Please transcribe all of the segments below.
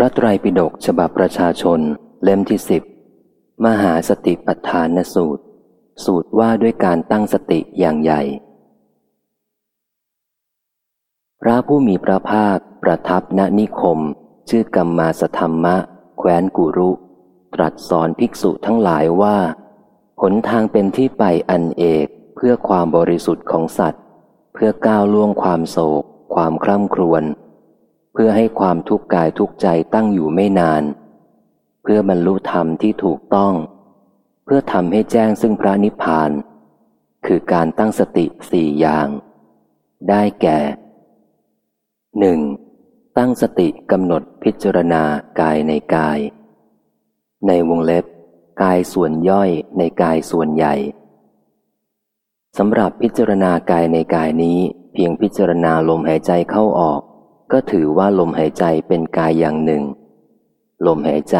พระไตรปิฎกฉบับประชาชน เล่มที่สิบมหาสติปัฏฐานสูตร สูตรว่าด้วยการตั้งสติอย่างใหญ่ พระผู้มีพระภาคประทับณนิคม ชื่อกรรมมาสธรรมะ แคว้นกุรุ ตรัสสอนภิกษุทั้งหลายว่า หนทางเป็นที่ไปอันเอกเพื่อความบริสุทธิ์ของสัตว์ เพื่อก้าวล่วงความโศก ความคร่ำครวญ พื่อให้ความทุกข์กายทุกใจตั้งอยู่ไม่นาน เพื่อบรรลุธรรมที่ถูกต้อง เพื่อทำให้แจ้งซึ่งพระนิพพาน คือการตั้งสติสี่อย่าง ได้แก่หนึ่งตั้งสติกำหนดพิจารณากายในกาย ในวงเล็บ กายส่วนย่อยในกายส่วนใหญ่สำหรับพิจารณากายในกายนี้ เพียงพิจารณาลมหายใจเข้าออก ก็ถือว่าลมหายใจเป็นกายอย่างหนึ่ง ลมหายใจ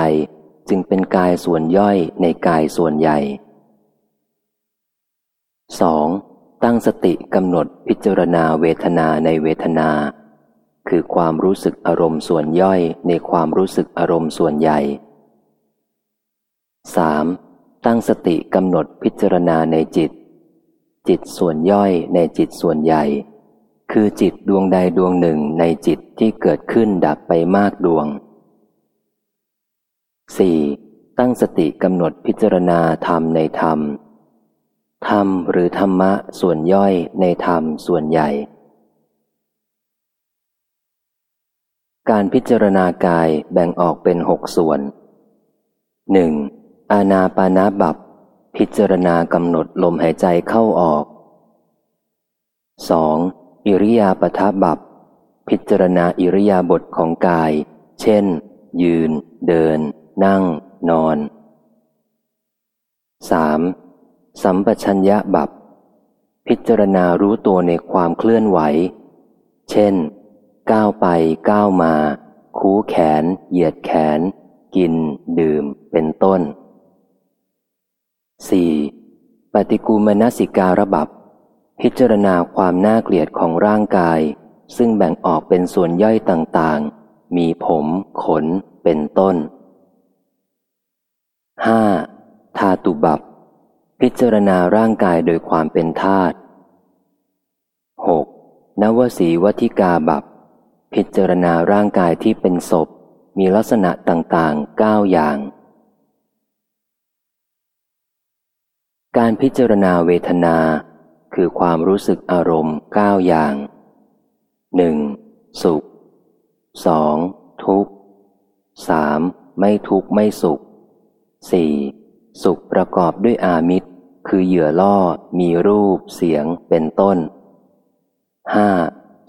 จึงเป็นกายส่วนย่อยในกายส่วนใหญ่ 2. ตั้งสติกำหนดพิจารณาเวทนาในเวทนา คือความรู้สึกอารมณ์ส่วนย่อยในความรู้สึกอารมณ์ส่วนใหญ่ 3. ตั้งสติกำหนดพิจารณาในจิต จิตส่วนย่อยในจิตส่วนใหญ่ คือจิตดวงใดดวงหนึ่งในจิตที่เกิดขึ้นดับไปมากดวง 4. ตั้งสติกำหนดพิจารณาธรรมในธรรม ธรรมหรือธรรมะส่วนย่อยในธรรมส่วนใหญ่ การพิจารณากายแบ่งออกเป็นหกส่วนหนึ่งอาณาปานาบับ พิจารณากำหนดลมหายใจเข้าออก 2. อิริยาปทาบับพิจารณาอิริยาบถของกาย เช่น ยืน เดิน นั่ง นอน 3. สัมปชัญญะบับพิจารณารู้ตัวในความเคลื่อนไหว เช่น ก้าวไปก้าวมา คูแขน เหยียดแขน กิน ดื่ม เป็นต้น 4. ปฏิกูมนสิการบับ พิจารณาความน่าเกลียดของร่างกาย ซึ่งแบ่งออกเป็นส่วนย่อยต่างๆ มีผม ขน เป็นต้น 5. ธาตุบับ พิจารณาร่างกายโดยความเป็นธาตุ 6. นวสีวัติกาบับ พิจารณาร่างกายที่เป็นศพ มีลักษณะต่างๆ 9 อย่าง การพิจารณาเวทนา คือความรู้สึกอารมณ์เก้าอย่างหนึ่งสุขสองทุกข์สามไม่ทุกข์ไม่สุขสี่สุขประกอบด้วยอามิตร คือเหยื่อล่อ มีรูป เสียง เป็นต้นห้า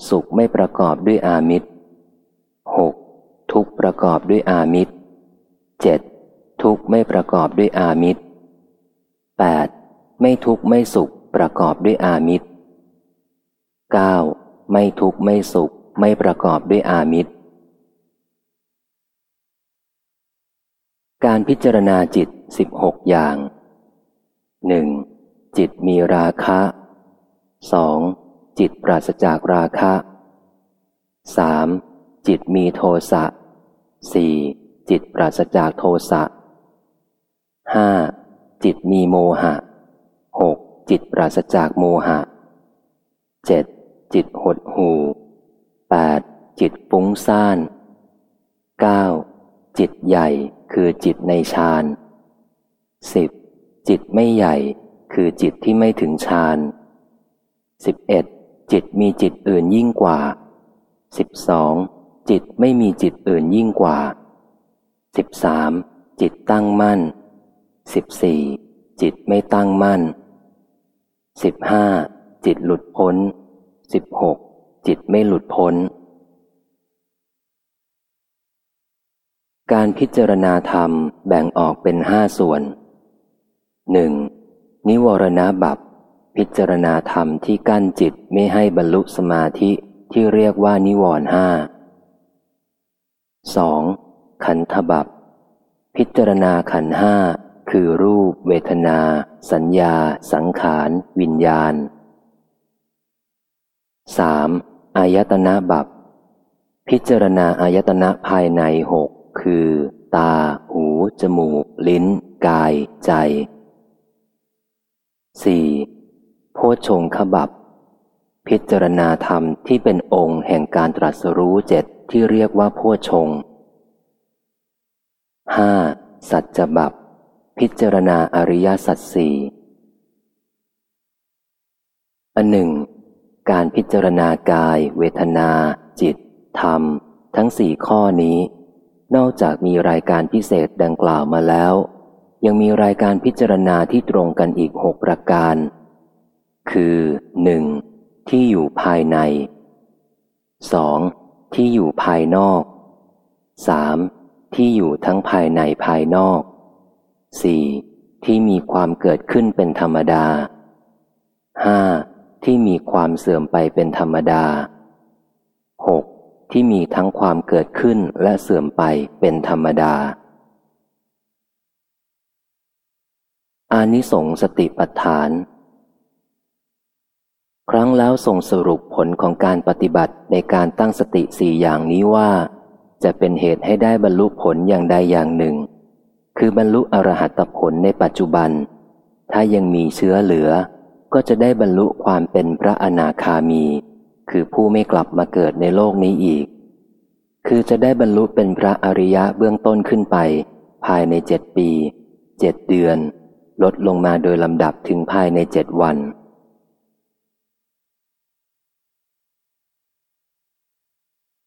สุขไม่ประกอบด้วยอามิตรหกทุกข์ประกอบด้วยอามิตรเจ็ดทุกข์ไม่ประกอบด้วยอามิตร 8. ไม่ทุกข์ไม่สุข ประกอบด้วยอามิตร 9. ไม่ทุกข์ไม่สุข ไม่ประกอบด้วยอามิตร การพิจารณาจิตสิบหกอย่างหนึ่งจิตมีราคะสองจิตปราศจากราคะสามจิตมีโทสะสี่จิตปราศจากโทสะห้าจิตมีโมหะหก จิตปราศจากโมหะเจ็ดจิตหดหูแปดจิตฟุ้งซ่านเก้าจิตใหญ่คือจิตในฌานสิบจิตไม่ใหญ่คือจิตที่ไม่ถึงฌานสิบเอ็ดจิตมีจิตอื่นยิ่งกว่าสิบสองจิตไม่มีจิตอื่นยิ่งกว่าสิบสามจิตตั้งมั่นสิบสี่จิตไม่ตั้งมั่น สิบห้าจิตหลุดพ้นสิบหกจิตไม่หลุดพ้น การพิจารณาธรรมแบ่งออกเป็นห้าส่วนหนึ่งนิวรณบับพิจารณาธรรมที่กั้นจิตไม่ให้บรรลุสมาธิที่เรียกว่านิวรห้าสองขันธบับพิจารณาขันห้า คือรูป เวทนา สัญญา สังขาร วิญญาณ 3. อายตนะบับ พิจารณาอายตนะภายในหกคือ ตา หู จมูก ลิ้น กาย ใจ 4. โพชงขบับ พิจารณาธรรมที่เป็นองค์แห่งการตรัสรู้เจ็ดที่เรียกว่าโพชง 5. สัจจบับ พิจารณาอริยสัจสี่อันหนึ่ง การพิจารณากาย เวทนา จิต ธรรม ทั้งสี่ข้อนี้ นอกจากมีรายการพิเศษดังกล่าวมาแล้ว ยังมีรายการพิจารณาที่ตรงกันอีกหกประการ คือหนึ่งที่อยู่ภายในสองที่อยู่ภายนอกสามที่อยู่ทั้งภายในภายนอก สี่ที่มีความเกิดขึ้นเป็นธรรมดาห้าที่มีความเสื่อมไปเป็นธรรมดาหกที่มีทั้งความเกิดขึ้นและเสื่อมไปเป็นธรรมดา อานิสงสติปัฏฐาน ครั้งแล้วส่งสรุปผลของการปฏิบัติในการตั้งสติสี่อย่างนี้ว่า จะเป็นเหตุให้ได้บรรลุผลอย่างใดอย่างหนึ่ง คือบรรลุอรหัตผลในปัจจุบัน ถ้ายังมีเชื้อเหลือ ก็จะได้บรรลุความเป็นพระอนาคามี คือผู้ไม่กลับมาเกิดในโลกนี้อีก คือจะได้บรรลุเป็นพระอริยะเบื้องต้นขึ้นไป ภายในเจ็ดปี เจ็ดเดือน ลดลงมาโดยลำดับถึงภายในเจ็ดวัน